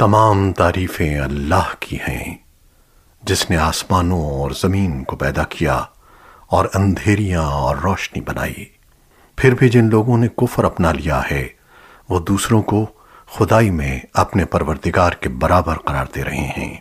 تمام تعریفیں اللہ کی ہیں۔ جس نے آسمانوں اور زمین کو پیدا کیا اور اندھیریاں اور روشنی بنائی۔ پھر بھی جن لوگوں نے کفر اپنا لیا ہے، وہ دوسروں کو خدائی میں اپنے پروردگار کے برابر قرار دے رہے ہیں۔